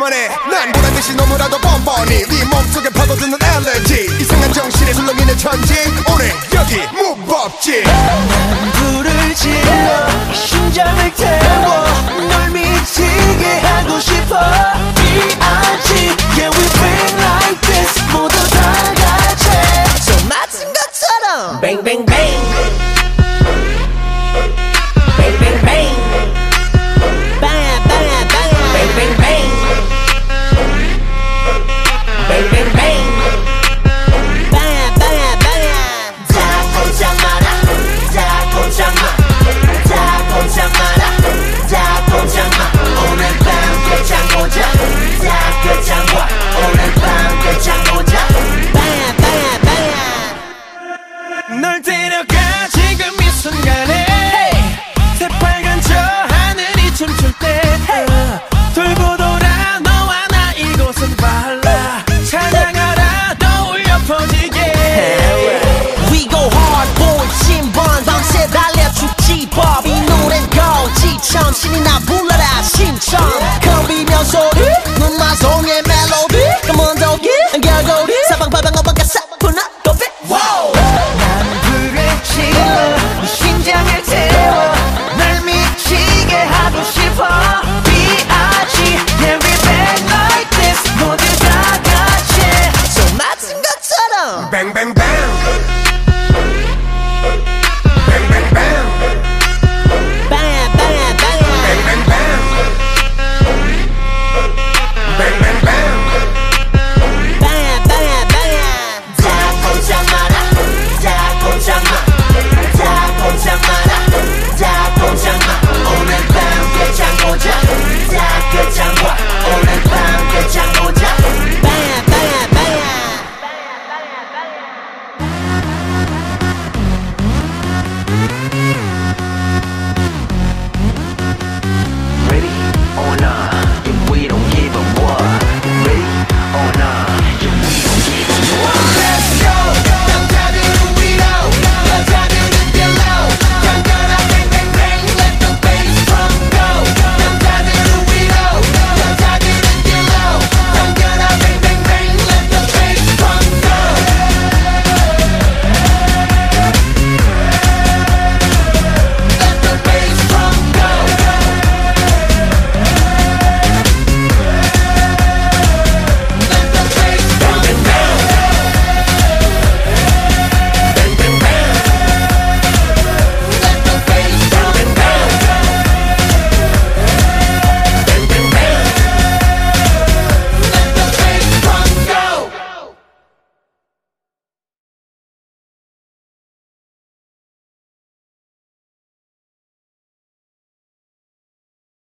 불만해 난 보란듯이 너무나도 뻔뻔히 네 몸속에 파고드는 엘레지 이상한 정신에 술렁이는 천지. 오늘 여기 무법지.